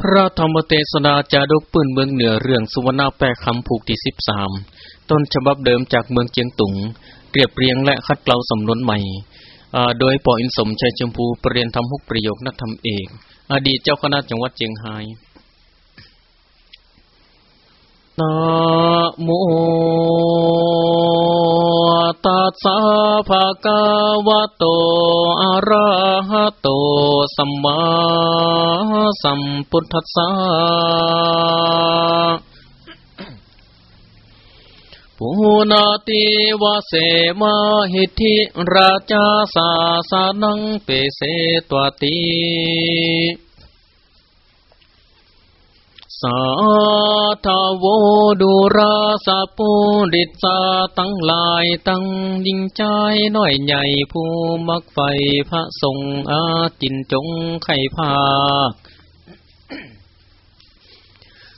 พระธรรมเทศนาจาดกปืนเมืองเหนือเรื่องสุวรรณแปลคำผูกที่สิบสามต้นฉบับเดิมจากเมืองเจียงตุง เรียบเรียงและคัดเกลาสำนวนใหม่ โดยปออินสมชัยชมพูปรเรียนทำฮุกประโยคนักธรรมเอกอดีตเจ้าคณะจังหวัดเจียงไฮ้นะโม ตัสสะภะคะวะโตอะระหะโตสัมมาสัมพุทธัสสะปุนาติวะเสมาหิทธิราชาสาสานังเปเสตวติ สาทาวดูราสาปูดิสาตั้งลายตั้งยิ่งใจน้อยใหญ่ผู้มักไฟพระทรงอาจินจงไข่ภาค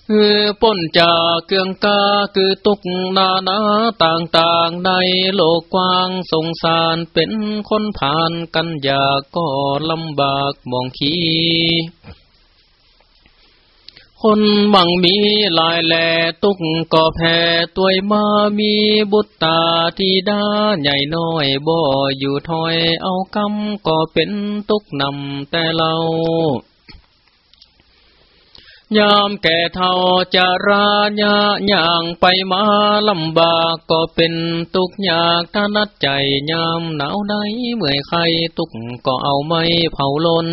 คือป้นจากเกืองกาคือตุกนานาต่างๆในโลกกว้างสงสารเป็นคนผ่านกันอยากก็ลำบากมองขี คนบังมีลายแหล่ตุกก็แพ่ตัวมามีบุตตาทีดาใหญ่น้อยบ่อยู่ถอยเอากำก็เป็นตุกนำแต่เรายามแก่เท่าจะราญาย่างไปมาลำบากก็เป็นตุกยากถ้านัดใจยามหนาวไหนเมื่อยใครตุกก็เอาไม่เผาลน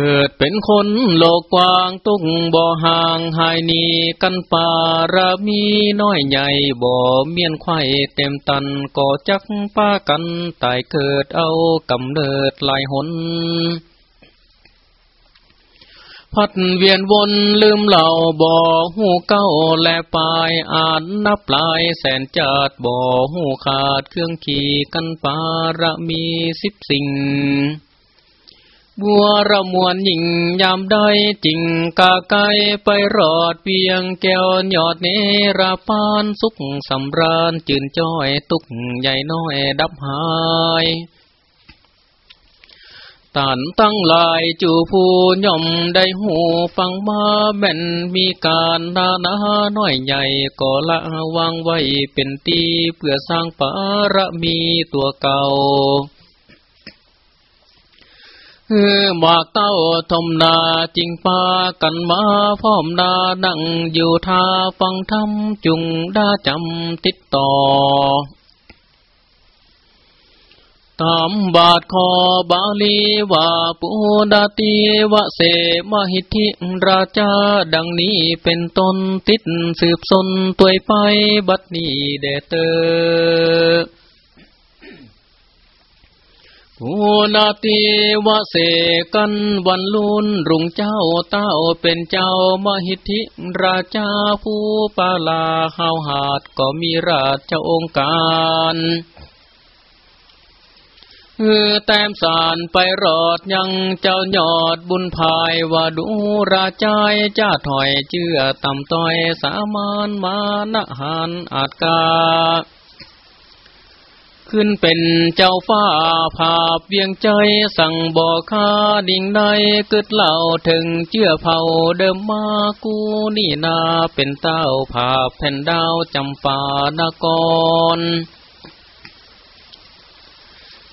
เกิดเป็นคนโลกกว้างตุกบ่ห่างหายนีกันป่าระมีน้อยใหญ่บ่เมียนไข่เต็มตันก่อจักป้ากันตายเกิดเอากำเนิดลายหนพัดเวียนวนลืมเหล่าบ่อหูเก้าและปลายอ่านนับลายแสนจัดบ่อหูขาดเครื่องขี่กันปาระมีสิบสิ่ง บัวระมวลหญิงยามได้จริงกาไกไปรอดเพียงแก้วยอดเนราปานสุขสำราญจืนจ้อยตุกใหญ่น้อยดับหายตันตั้งลายจูผู้ย่อมได้หูฟังมาแม่นมีการนานาน้อยใหญ่ก็ละวางไว้เป็นตีเพื่อสร้างปาระมีตัวเก่า เออมากเต้าทมนาจิงปากันมาพร้อมนานั่งอยู่ท่าฟังธรรมจุงดาจำติดต่อตามบาทคอบาลีว่าปุดาติวะเสมหิทธิราชาดังนี้เป็นตนติดสืบสนตัวไปบัดนี้เดเตอ โอนาติวะเสกันวันลุนรุงเจ้าเต้าเป็นเจ้ามหิทธิราชาผู้ปาลาหาวหาดก็มีราชองค์การเออแต้มสารไปรอดยังเจ้ายอดบุญภายว่าดูราชายจ้าถอยเชื่อต่ำต้อยสามานมานหานอาจกา ขึ้นเป็นเจ้าฟ้าภาพเวียงใจสั่งบอกข้าดิ่งใดกึดเล่าถึงเชื่อเผาเดิมมากูนี่นาเป็นเต้าภาพแผ่นดาวจำปานกร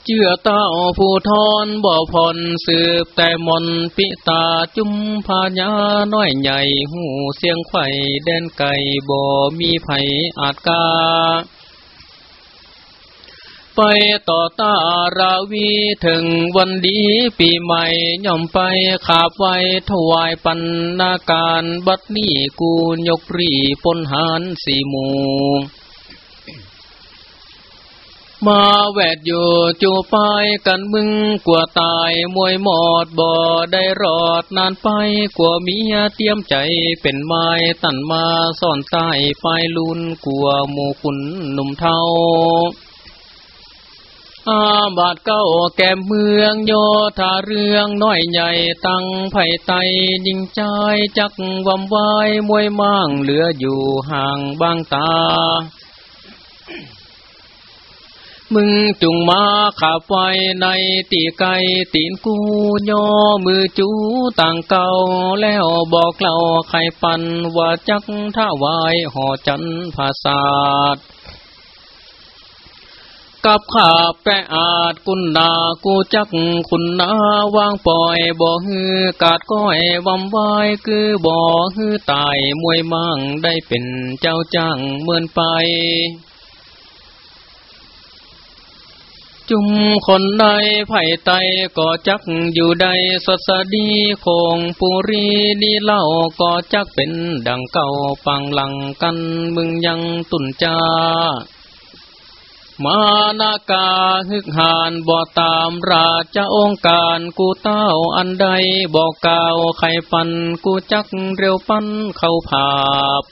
เชื่อเต้าผู้ทอนบ่อพรสืบแต่มนปิตาจุมพาญาน้อยใหญ่หูเสียงไข่แดนไก่บ่มีไผอาจกา ไปต่อตาราวีถึงวันดีปีใหม่ย่อมไปขาบไว้ถวายปันนาการบัดนี้กูยกรีปนหานสี่หมูมาแวดอยู่จูไปกันมึงกลัวตายมวยหมอดบ่ได้รอดนานไปกลัวเมียเตรียมใจเป็นไม้ตั้นมาซ่อนใต้ไฟลุนกลัวหมูคุนหนุ่มเทา อาบาดเก้าแก้มเมืองโยธาเรื่องน้อยใหญ่ตั้งไผ่ไตยิงใจจักวำวายมวยมั่งเหลืออยู่ห่างบางตา มึงจุงมาขับไว้ในตีไกตีนกูย่อมือจูต่างเก่าแล้วบอกเล่าใครปันว่าจักท่าวายห่อจันภาษาด กับข้าแปะอาจกุนนากูจักคุณนาวางปล่อยบ่ฮือกาดก้อยวำวายคือบ่ฮือตายมวยมั่งได้เป็นเจ้าจ้างเมือนไปจุมคนใดไผ่ไตก็จักอยู่ใดสดสดีคงปุรีดีเล่าก็จักเป็นดังเก่าปังหลังกันมึงยังตุนจา มานาคาฮึกหานบ่ตามราชองค์การกูเต้าอันใดบอกกล่าวไขปันกูจักเร็วปันเข้าผาบ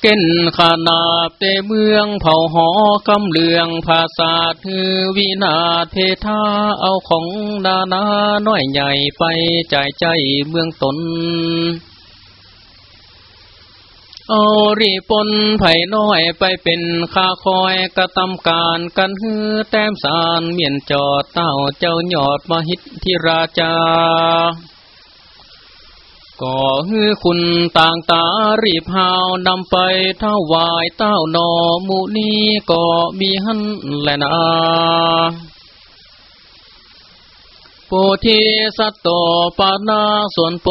เก้นขนาบเตเมืองเผาหอกำเลืองภาษาทือวินาเทธาเอาของนานาน้อยใหญ่ไปจ่ายใจเมืองตน เอารีปนไผ่น้อยไปเป็นข้าคอยกระทำการกันฮือแต้มสารเมียนจอดเต้าเจ้าหยอดมาฮิตที่ราชาก็ฮือคุณต่างตารีบหาวนำไปเท่าวายเต้านอมูนี้ก็มีหันแลนา โพธิสัตว์ตปานาส่วนโพ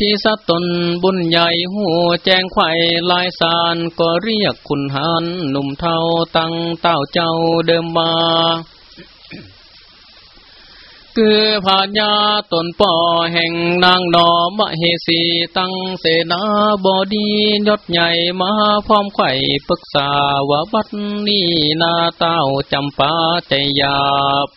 ธิสัตตนบุญใหญ่หูแจ้งไข่ลายสารก็เรียกคุณหันหนุ่มเทาตั้งเต้าเจ้าเดิมมา คือพาญาตนป่อแห่งนางนอมเหสีตั้งเสนาบดียศใหญ่มาพร้อมไข่ปรึกษาว่าบัดนี้นาเต้าจำปาใจยาบ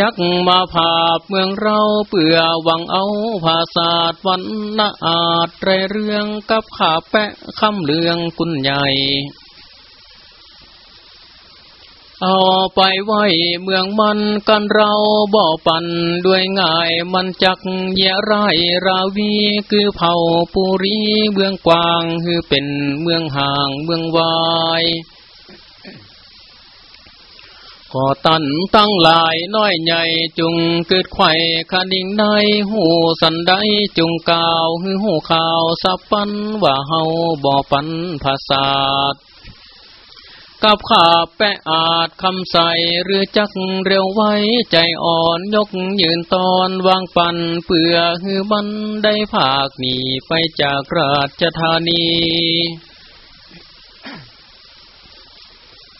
จักมาภาพเมืองเราเปื่อหวังเอาภาษาดวันนาอาจไรเรื่องกับขาแปะคำเลืองกุนใหญ่ เอาไปไว้เมืองมันกันเราบ่อปันด้วยง่ายมันจักเยไรราวีคือเผาปุรีเมืองกวางคือเป็นเมืองห่างเมืองวาย ก็ตันตั้งหลายน้อยใหญ่จุงเกิดไข่คดิ่งในหูสันได้จุงกาวหือหูข่าวสับปันว่าเฮาบ่อปันภาษาดกับขาแปะอาจคำใสหรือจักเร็วไว้ใจอ่อนยกยืนตอนวางปันเปื่อหือบันได้ภาคหนีไปจากราชธานี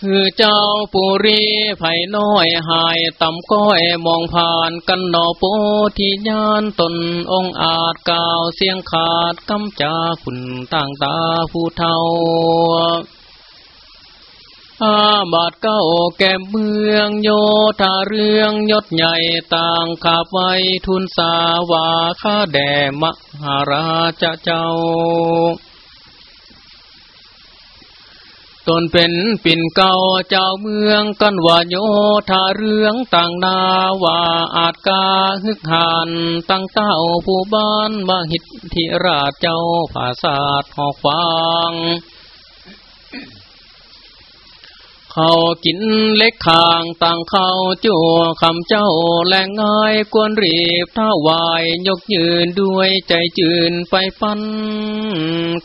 คือเจ้าปุรีไผ่น้อยหายต่ำก้อยมองผ่านกันนอโปที่ยานตนองอาจกาวเสียงขาดกำจาคุณต่างตาผู้เทาอาบาดเก้าแก้มเมืองโยธาเรื่องยศใหญ่ต่างขาบไว้ทุนสาวาข้าแด่มหาราชเจ้า ตนเป็นปิ่นเก่าเจ้าเมืองกันว่าโยธาเรื่องต่างนาว่าอาจกาฮึกหานตั้งเต้าผู้บ้านมาหิตธิราชเจ้าภาศาสหอกฟาง เขากินเล็กคางต่างเขาจั่วคำเจ้าแรงง่ายกวนรีบท้าวายยกยืนด้วยใจจืนไปปัน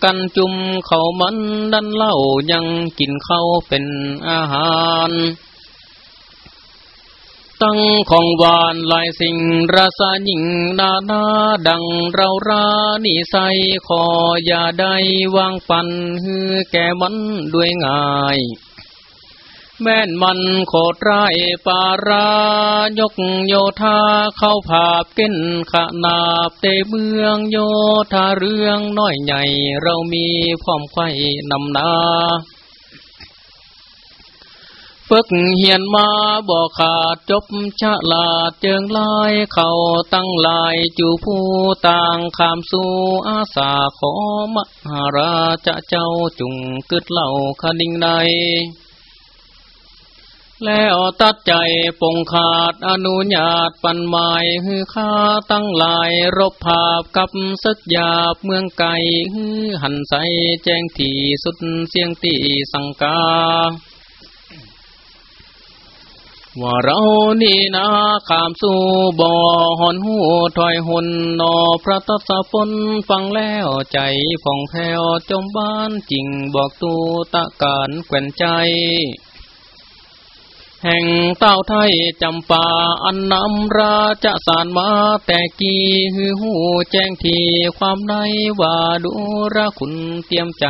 กันจุมเขามันดันเล่ายังกินเขาเป็นอาหารตั้งของหวานหลายสิ่งราสาหญิงนานาดังเรารานิใสขออย่าได้วางปันฮือแก่มันด้วยง่าย แม่นมันโคตรไรปารายกโยธาเข้าผาบก้นขนาบเตเมืองโยธาเรื่องน้อยใหญ่เรามีพร้อมไข่นำนาฝึกเหียนมาบอกขาดจบชะลาดเจิงลายเข้าตั้งลายจูผู้ต่างขามสู่อาสาขอมหาราชเจ้าจุงกึดเหล่าคดิ่งใน แล้วตัดใจปงขาดอนุญาตปันหมายฮือข้าตั้งหลายรบภาพกับสักยาบเมืองไก่ฮือหันใสแจ้งที่สุดเสียงตีสังกา ว่าเรานี่นาขามสู่บ่อหอนหูถอยหุนนอพระตัสพนฟังแล้วใจผ่องแผ้วจมบ้านจริงบอกตูตะการแก่นใจ แห่งเต้าไทยจำปาอันนำราจะสารมาแต่กี่หือหูแจ้งทีความในว่าดูระคุณเตรียมใจ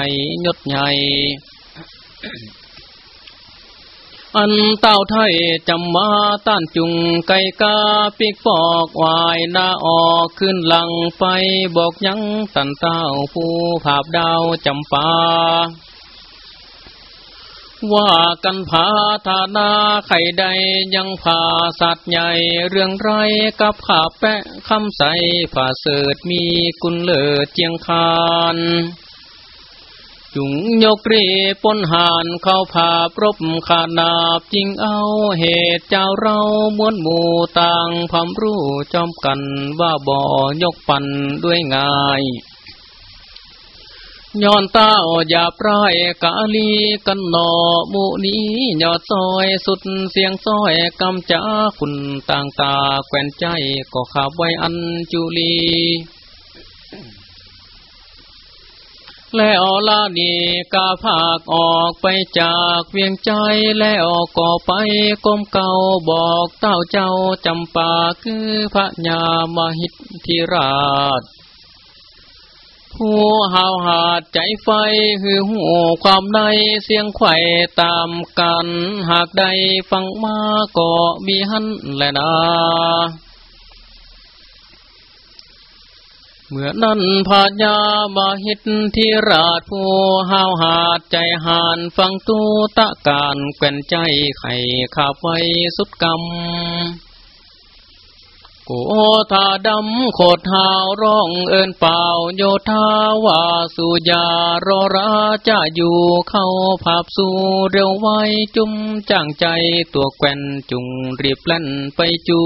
ยดใหญ่ อันเต้าไทยจำมาต้านจุงไก่กาปิกปอกวายนาออกขึ้นหลังไฟบอกยังตันเต้าผู้ภาพดาวจำปา ว่ากันผาธานาไข่ใดยังผ่าสัตว์ใหญ่ เรื่องไรกับขาแปะคำใสผ่าเสดมีกุลเลิศเจียงคานจุงยกรีปนหานเข้าผ่าปรบขานาบจริงเอาเหตุเจ้าเรามวนหมู่ต่างพำรู้จอมกันว่าบ่อยกปันด้วยง่าย ย้อนต้าอย่าปรายกาลีกันหนอมูนี้ยอดซอยสุดเสียงซอยกำจ้าคุณต่างตาแกวนใจก็ขับไว้อันจุลีแล้วลานีกาภาคออกไปจากเวียงใจแล้วก็ไปก้มเก่าบอกเต้าเจ้าจำปาคือพระญามหิตธิราช ผู้หาวหาดใจไฟหือหูความในเสียงไข่ตามกัน หากใดฟังมาก็มีหันแลนาเมื่อนั้นพาญามาหิตที่ราชผู้หาวหาดใจหานฟังตูตะการแก่นใจไข่ขาบไว้สุดกรรม โกธาดำโคดหาวร้องเอินเป่าโยธาวาสุยารอราจะอยู่เข้าภาพสู่เร็วไวจุมจ้างใจตัวแกวนจุงรีบเล่นไปจู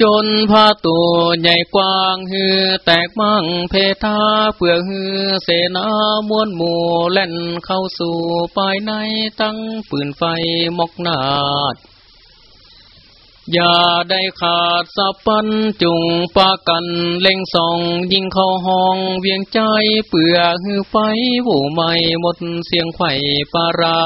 จนพาตัวใหญ่กว้างฮือแตกมั่งเพทาเพื่อฮือเสนามวนหมู่เล่นเข้าสู่ปายในตั้งปืนไฟมกนาด อย่าได้ขาดสับปันจุงปากันเล่งส่อง ยิงเข้าห้องเวียงใจเปื่อหือไฟวูไม่หมดเสียงไข่ปารา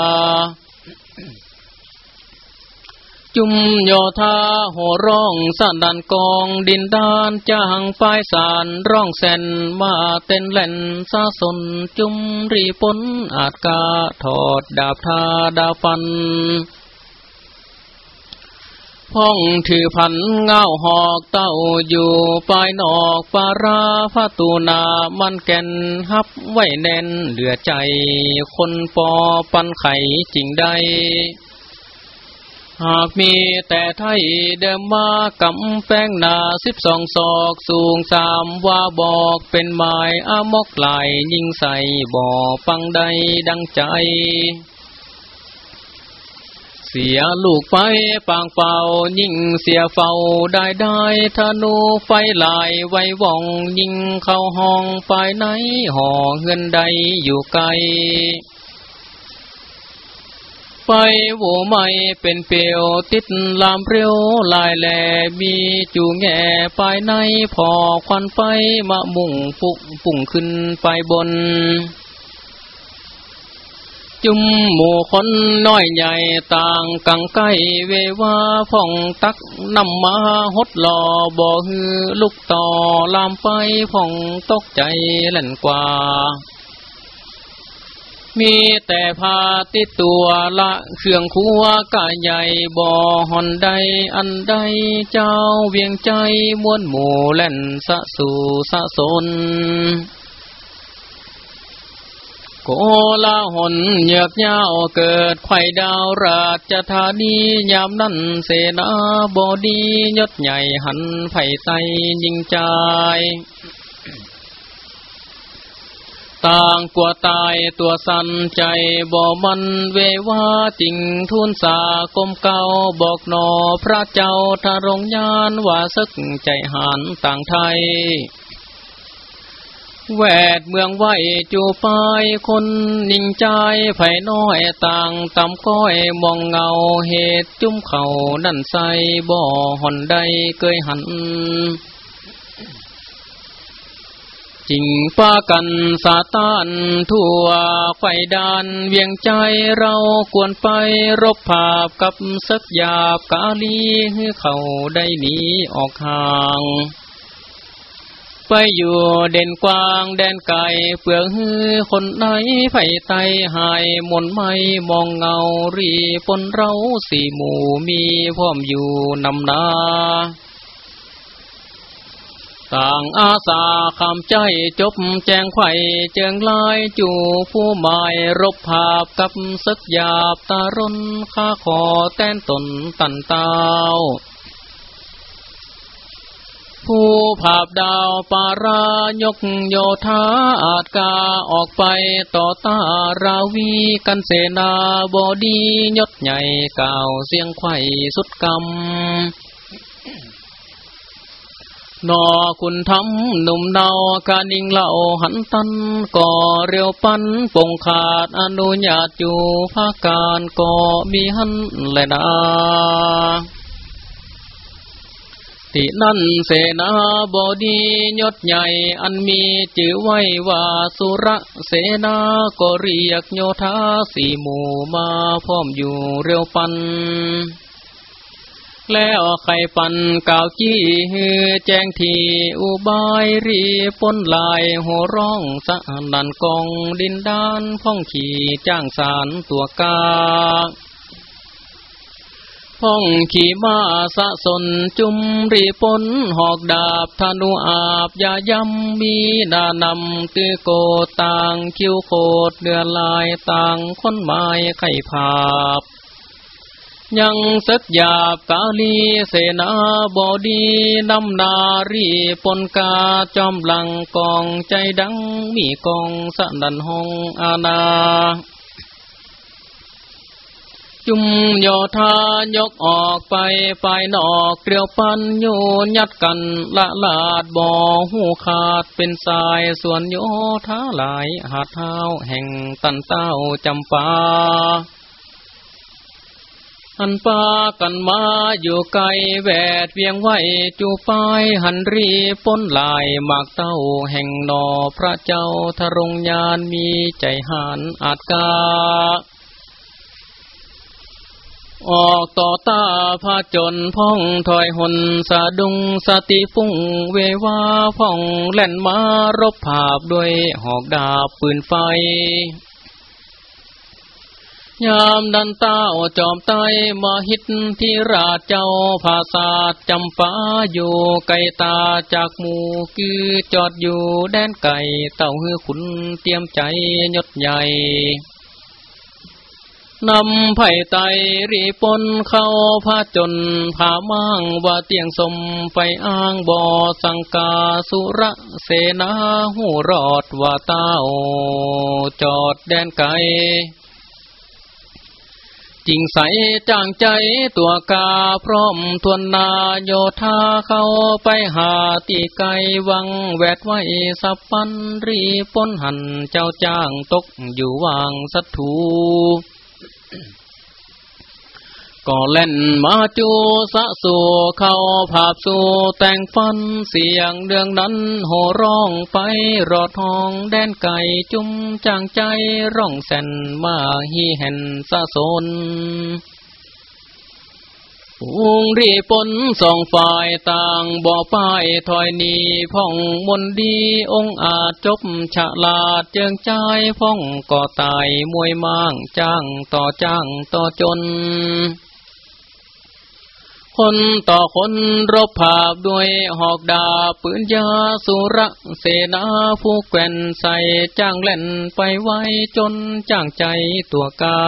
จุมโยธาหัวร้องสันดันกองดินดานจางไฟสารร้องแสนมาเต้นเล่นซาสนจุมรีปนอาจกาถอดดาบทาดาฟัน พ้องถือพันเงาหอกเต้าอยู่ปลายนอกปาราพาตูนามันแก่นฮับไว้แน่นเหลือใจ คนปอปันไข่จริงใดหากมีแต่ไทยเดิมมากำแป้งนาสิบสองศอกสูงสามว่าบอกเป็นหมายอามกไหลยิงใส่บ่อปังใดดังใจ เสียลูกไปปางเป่า ยิ่งเสียเฝ้าได้ได้ธนูไฟลายไว้ว่องยิ่งเข้าห้องฝ่ายไหนห่อเฮือนใดอยู่ไกลไฟโวไม่เป็นเปียวติดลามเรียวลายแหลมีจูแง่ปในพอควันไฟมะมุ่งปุ่งปุ่งขึ้นไปบน จุมหมู่คนน้อยใหญ่ต่างกังไกเววาฟ่องตักนำมาหดหล่อบ่อฮือลูกต่อลามไปฟ่องตกใจเล่นกว่า มีแต่พาติดตัวละเครื่องคัวกะใหญ่บ่อหอนใดอันใดเจ้าเวียงใจมวนหมู่เล่นสะสู่สะสน โกลาหนเหยือกยาวเกิดไข่ดาวราชธานียามนั้นเสนาบดียศใหญ่หันไผ่ไตยิงใจต่างกลัวตายตัวสันใจบ่มันเวว่าจริงทุนสากมเก่าบอกนอพระเจ้าทารงยานว่าซึกใจหันต่างไทย แวดเมืองไหวจูปายคนนิ่งใจไผ่น้อยต่างตำก้อยมองเงาเหตุจุ้มเขานั่นใสบ่อหอนใดเกยหัน จิงป้ากันสาตานทั่วไฟดานเวียงใจเราควรไปรบภาพกับสักยาบกาลีให้เขาได้หนีออกห่าง ไปอยู่เด่นกว้างแดนไก่เปลือกฮือคนไหนไผ่ไตหายมนไม่มองเงารีปนเราสี่หมู่มีพร้อมอยู่นำนาต่างอาสาคำใจจบแจงไข่เจิงลายจูผู้หมายรบภาพกับซึกหยาบตารนข้าขอแต้นตนตันเต้า ผู้ภาพดาวปารายกโยธาอาจกาออกไปต่อตาราวีกันเสนาบดียศใหญ่เก่าเสียงไข่สุดกำนอคุณทำหนุ่มเนากานิงเล่าหันตันก่อเรียวปันปงขาดอนุญาตอยู่ภาคการก่อมีหันแลนา ที่นั่นเสนาบดียศใหญ่อันมีจื่อไว้ว่าสุระเสนาก็เรียกโยธาสี่หมู่มาพร้อมอยู่เรียวปัน แล้วไข่ปันกาวจี้ฮือแจ้งทีอุบายรีปนลายหัวร้องสะนันกองดินดานพ้องขี่จ้างสารตัวกา พ้องขี่มาสะสนจุมรีปนหอกดาบธนูอาบยายำมีดานำตือโกต่างคิวโคดเดือลายต่างคนไม้ไข่ผาบยังสักยาบกาลีเสนาบอดีนำนารีปนกาจอมหลังกองใจดังมีกองสนันห้องอาณา จุมโยธายกออกไปไปนอกเกลียวปันโยนยัดกันละลาดบ่อหูขาดเป็นสายส่วนโยธาหลายหาดเท้าแห่งตันเต้าจำปาอันปากันมาอยู่ไกลแวดเวียงไหวจูปายหันรีป้นลายหมากเต้าแห่งนอพระเจ้าทรงยานมีใจหันอาจกา ออกต่อตาพาจนพ่องถอยหนสะดุงสติฟุ้งเววาพ่องแล่นมารบภาพด้วยหอกดาบปืนไฟ ยามดันเต้าจอมไตมาฮิตที่ราชเจ้าภาษาจำฟ้าอยู่ไกลตาจากหมู่คือจอดอยู่แดนไก่เต่าฮือขุนเตรียมใจยศใหญ่ นำไผ่ไตรีปนเข้าพาจนผามั่งว่าเตียงสมไปอ้างบ่อสังกาสุระเสนาหูรอดว่าเต้าจอดแดนไก่จริงใสจางใจตัวกาพร้อมทวนนาโยธาเข้าไปหาตีไกวังแวดไว้สับปันรีปนหันเจ้าจ้างตกอยู่วางสัตถู ก็เล่นมาจูสะสู่เข้าภาพสู่แต่งฟันเสียงเดืองนั้นโหร้องไปรอทองแดนไก่จุ้มจางใจร้องแสนมาฮีเห็นสะสน องรีปนสองฝ่ายต่างบ่อป้ายถอยนีพ่องมนดีองอาจจบฉลาดเจิงใจพ่องก่อตายมวยมั่งจ้างต่อจ้างต่อจน คนต่อคนรบภาพด้วยหอกดาปืนยาสุระเสนาผู้แก่นใส่จ้างเล่นไปไว้จนจ้างใจตัวกา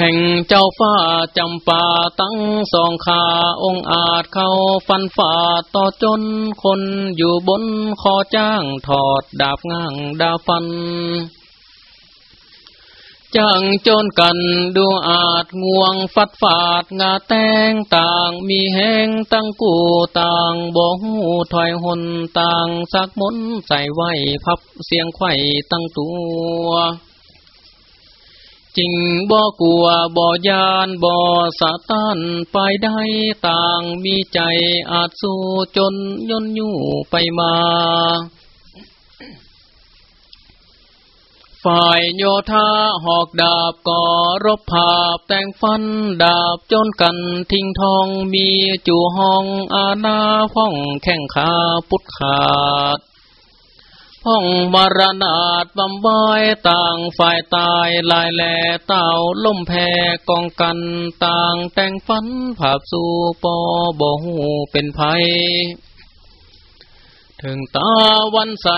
แห่งเจ้าฟ้าจำป่าตั้งสองขาองอาจเข้าฟันฝ่าต่อจนคนอยู่บนคอจ้างถอดดาบง่างดาฟันจังโจนกันดูอาจงวงฟัดฝาดงาแตงต่างมีแห้งตั้งกูต่างบ่หูถอยหนต่างสักมนใส่ไว้พับเสียงไข่ตั้งตัว จริงบ่กลัวบ่ยานบ่สะต้านไปได้ต่างมีใจอาจสู้จนย่นยู่ไปมา ฝ่ายโยธาหอกดาบก่อรบภาพแต่งฟันดาบจนกันทิ้งทองมีจู่ห้องอาณาห้องแข่งขาพุทธขาด ห้องมรณาดบำบายต่างฝ่ายตายลายแหล่เต่าล่มแพกองกันต่างแต่งฟันภาพสู่ปอบ่หูเป็นภัย ถึงตาวันใส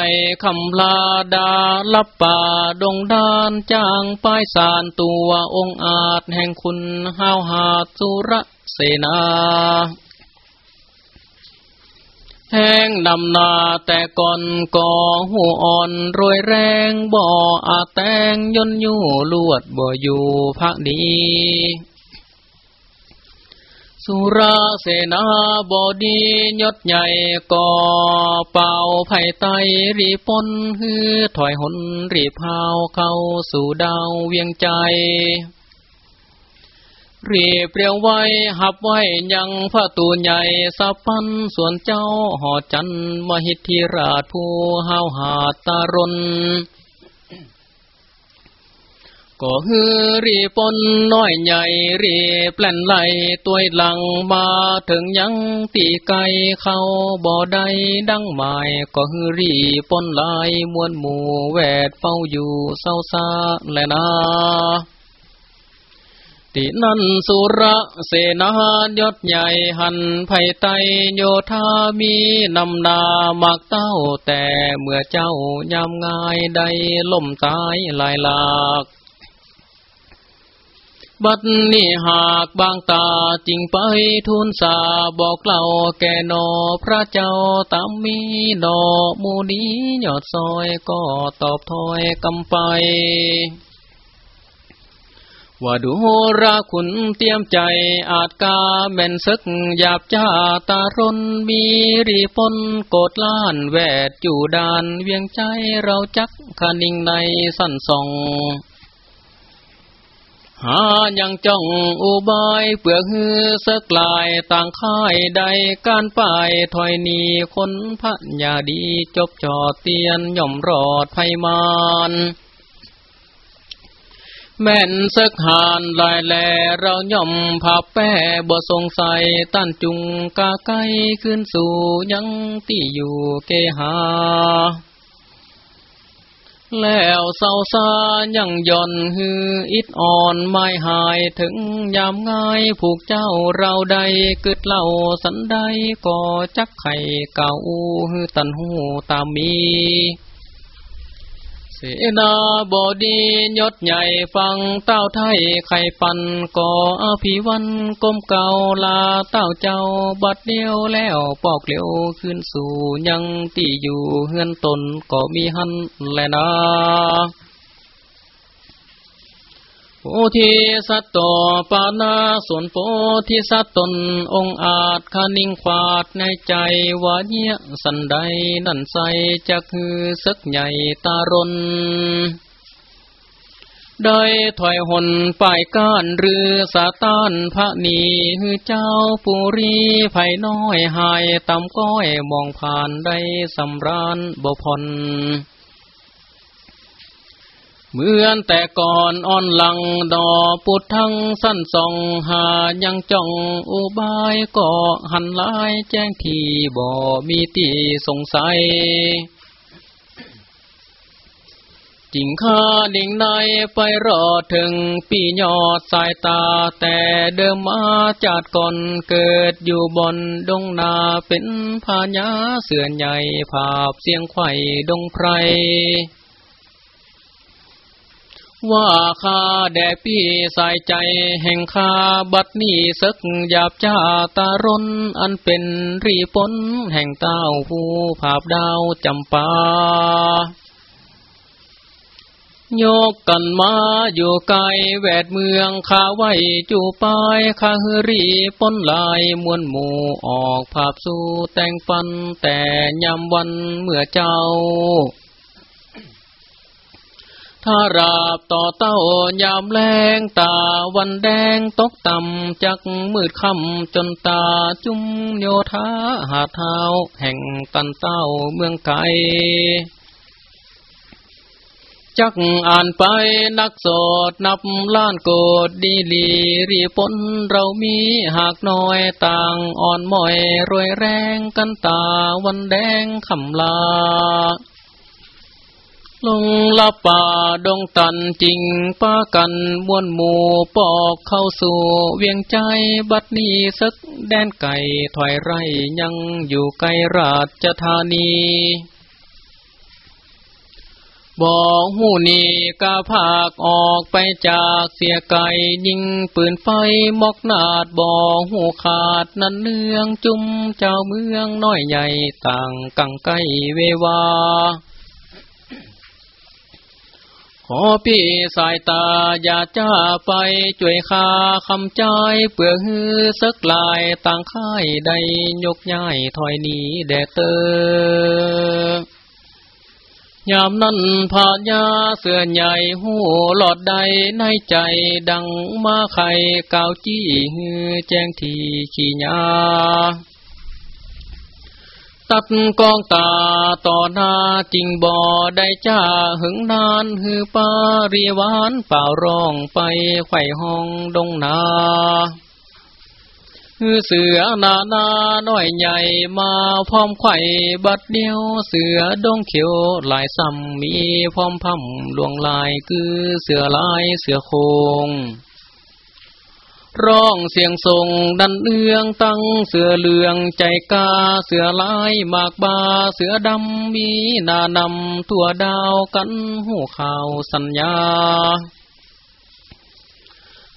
คำลาดาลับป่าดงดานจ้างป้ายสารตัวองอาจแห่งคุณห้าวหาสุระเสนา แห้งดำนาแต่ก่อนก่อหูอ่อนรวยแรงบ่ออาแตงย่นยู่ลวดบ่อยู่พักดีสุราเสนาบดียศใหญ่ก่อเป่าไผ่ไตรีปนฮือถอยหนรีพาวเข้าสู่ดาวเวียงใจ รีเปรียวไว้ หับไว้ ยังพระตูนใหญ่สับปันส่วนเจ้าหอจันมหิทธิราชผู้ห้าวหาตารนก็ฮือรีปนน้อยใหญ่รีแปลนไหลตัวหลังมาถึงยังตีไกเข้าบ่อใดดังหมายก็ฮือรีปนลายมวนหมู่แวดเฝ้าอยู่เศร้าซาแลนา ตินันสุระเสนายศใหญ่หันไผ่ไตโยธามีนำนามากเต้าแต่เมื่อเจ้ายามง่ายได้ล่มตายลายหลากบัดนี้หากบางตาจริงไปทุนสาบอกเล่าแกนอพระเจ้าตามมีดอมูนี้ยอดซอยก็ตอบถอยกำไป ว่าดูราคุณเตรียมใจอาจกาแม่นซึกหยาบจ้าตารนมีรีปนโกดล้านแวดอยู่ดานเวียงใจเราจักคนิ่งในสั้นส่องหายังจ้องอุบายเปลือกฮือสกลายต่างค่ายใดการป้ายถอยนีคนพระญาดีจบจอดเตียนย่อมรอดไพมาน แม่นสึกหานลายแลเราย่อมผับแป้บ่สงสัยตั้นจุงกาไกขึ้นสู่ยังที่อยู่เกหา แล้วเศร้าซายังย่อนฮืออิดอ่อนไม่หายถึงยามง่ายผูกเจ้าเราใดกึดเล่าสันใดก็จักไข่เก่าฮือตันหูตามมี เสนาบดียศใหญ่ฟังเต้าไทยไข่ปันก่ออภิวันก้มเก่าลาเต้าเจ้าบัดเดียวแล้วปอกเหลียวขึ้นสู่ยังตีอยู่เฮือนตนก็มีหันแลนะ โพธิสัตว์ตปานาส่วนโพธิสัตว์ตนองอาจคานิ่งควาดในใจวาเนี้ยสันใดนั่นใสจะคือสักใหญ่ตารนได้ถอยหนป้ายก้านหรือสาตานพระนีฮือเจ้าปุรีไผ่น้อยหายตำก้อยมองผ่านได้สำรานบ่พน เหมือนแต่ก่อนอ่อนหลังดอปุดทั้งสั้นส่องหายังจ้องอุบายก็หันลายแจ้งทีบ่มีตีสงสัยจิงข้าดิ่งในไปรอถึงปียอดสายตาแต่เดิมมาจัดก่อนเกิดอยู่บนดงนาเป็นพาญาเสื่อใหญ่ภาพเสียงไข่ดงไพร ว่าข้าแด่พี่สายใจแห่งข้าบัดนี้สักหยาบจ้าตารนอันเป็นรีปนแห่งเต้าผู้ภาพดาวจำปาโยกกันมาอยู่ไกลแวดเมืองข้าไว้จูปายข้าฮือรีปนลายมวนหมู่ออกภาพสู่แต่งปันแต่ยามวันเมื่อเจ้าาราบต่อเต้ายามแรงตาวันแดงตกต่ำจักมืดค่ำจนตาจุ้มโยธาหาเท้าแห่งตันเต้าเมืองไกลจักอ่านไปนักสดนับล้านโกดดีลีรีปนเรามีหากน้อยต่างอ่อนม่อยรวยแรงกันตาวันแดงคำลา ลงลับป่าดงตันจริงป้ากันมวนหมูปอกเข้าสู่เวียงใจบัดนี้สักแดนไก่ถอยไรยังอยู่ไกลราชธานีบ่หูนีกาภาคออกไปจากเสียไก่ยิงปืนไฟมอกนาดบ่หูขาดนันเนืองจุ่มเจ้าเมืองน้อยใหญ่ต่างกังไกเววา ขอพี่สายตาอย่าจ้าไปช่วยข้าคำใจเปื่อฮือสักลายต่างค่ายใดยกย้ายถอยหนีแดดเตอยามนั้นผาญาเสื่อใหญ่หูหลอดใดในใจดังมาไข่กาวจี้ฮือแจ้งทีขี้ยา ตัดกองตาต่อหน้าจริงบ่อได้จ้าหึงนานฮือปารีวานเป่าร้องไปไข่ห้องดงนาือเสือนานาน้อยใหญ่มาพร้อมไข่บัดเดียวเสือดงเขียวลายซ้ำมีพร้อมพัมลวงลายคือเสือลายเสือโคง ร้องเสียงทรงดันเอืองตั้งเสือเหลืองใจกาเสือลายหมากบาเสือดำมีนานำตัวดาวกันหูข่าวสัญญา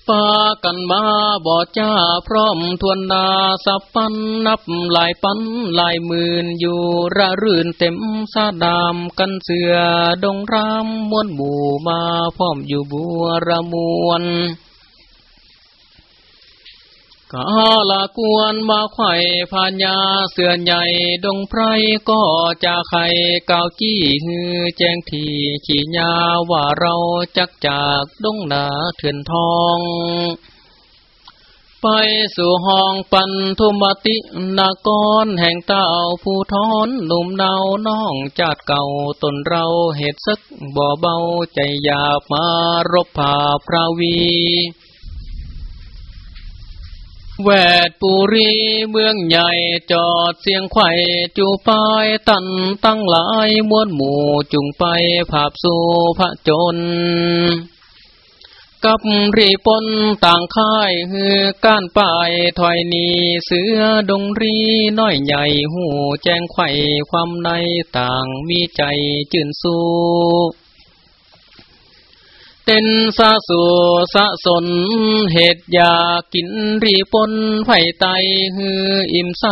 ปากันมาบอจ้าพร้อมทวนนาสับปันนับหลายปันหลายหมื่นอยู่ระรื่นเต็มซาดามกันเสือดงรามมวนหมู่มาพร้อมอยู่บัวระมวน กาลากวนมาไข่พญาเสื่อใหญ่ดงไพรก็จะไข่กาวจี้ฮือแจ้งทีขี่ยาว่าเราจักจากดงนาเถื่อนทอง ไปสู่ห้องปันทุมตินากรแห่งเต้าผู้ทอนหนุ่มเนาน้องจาดเก่าตนเราเหตุสักบ่เบาใจหยาบมารบผ่าพระวี แวดปุรีเมืองใหญ่จอดเสียงไข่จูปายตันตั้งหลายมวนหมู่จุงไปภาพสู่พระจน กับรีปนต่างค่ายฮือก้านป่ายถอยนีเสือดงรีน้อยใหญ่หูแจ้งไข่ความในต่างมีใจจื่นสู้ เต้นสาสูสะสน เหตุอยากกินรีปนไผ่ไตฮืออิ่มใส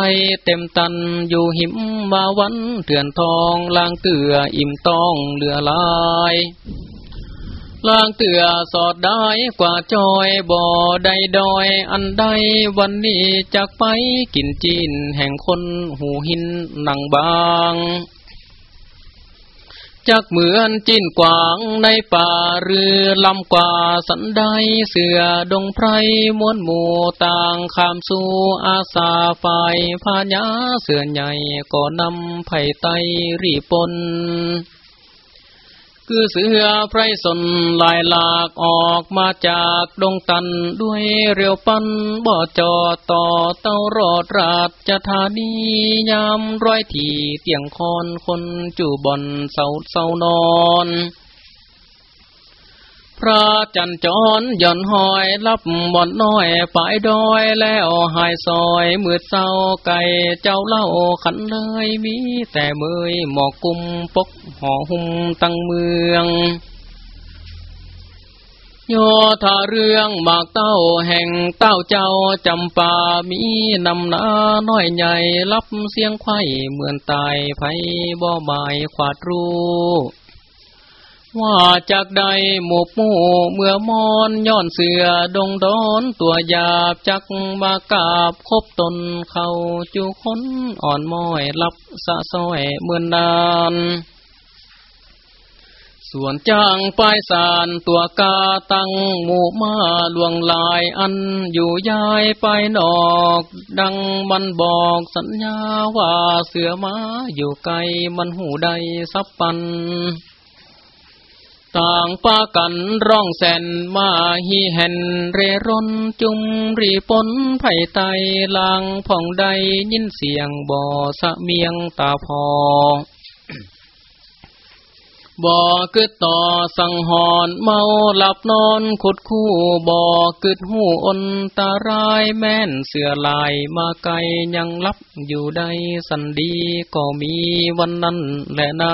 เต็มตันอยู่หิมมาวันเถื่อนทองลางเตืออิ่มต้องเหลือลายลางเตือสอดได้กว่าจอยบ่อใดดอย อันใดวันนี้จากไปกินจีนแห่งคนหูหินหนังบาง จักเหมือนจิ้นกวางในป่าเรือลำกว่าสันไดเสือดงไพรมวนหมู่ต่างขามสู่อาสาฝ่ายพญาเสือใหญ่ก็นำไผ่ไตรีปน คือเสือไพรสนลายหลากออกมาจากดงตันด้วยเรียวปันบ่อจอต่อเต้ารอดราชธานียามร้อยทีเตียงคอนคนจูบอนเสาเสานอน พระจันจรย่อนหอยลับบ่อนน้อยปลายดอยแล้วหายซอยมืดเศร้าไก่เจ้าเล่าขันเลยมีแต่เมยหมอกกุมปกห่อหุ้มตั้งเมืองโยธาเรื่องหมากเต้าแห่งเต้าเจ้าจำปามีนำนาน้อยใหญ่รับเสียงไข่เหมือนตายไผ่บ่หมายขวาดรู้ ว่าจากใดหมู่มู่เมื่อมอนย้อนเสือดงดอนตัวหยาบจักมากาบคบตนเขาจูคนอ่อนม้อยรับสะซ้อยเมื่อนนานส่วนจ้างป้ายสารตัวกาตั้งหมู่มาลวงลายอันอยู่ย้ายไปนอก ดังมันบอกสัญญาว่าเสือมาอยู่ไกลมันหูใดสับปัน ต่างปากันร้องแสนมาฮีแห่นเรร่นจุมรีปนไผ่ไตลางผ่องใดยินเสียงบ่อสะเมียงตาพอบ่อกึดต่อสังหอนเมาหลับนอนขุดคู่บ่อกึดหูอนตารายแม่นเสือลายมาไกลยังลับอยู่ใดสันดีก็มีวันนั้นแหละนา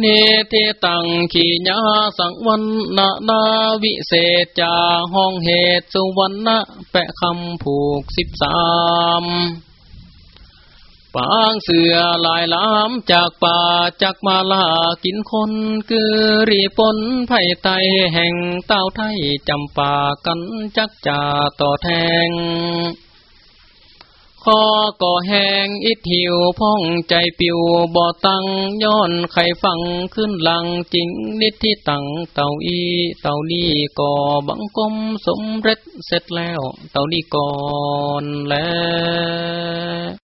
เนเทตังขีญาสังวันนานาวิเศษจาห้องเหตุสุวรรณะแปะคำผูกสิบสามปางเสือลายล้ามจากป่าจากมาลากินคนคือรีปนไผ่ไตแห่งเต้าไทยจำป่ากันจักจ่าต่อแทง คอก่อแหงอิดหิวพ่องใจปิวบ่อตังย้อนไข่ฟังขึ้นหลังจริงนิดที่ตังเต่าอีเต่านี่ก่อบังกมสมเร็จเสร็จแล้ว เต่านี่ก่อนแล้ว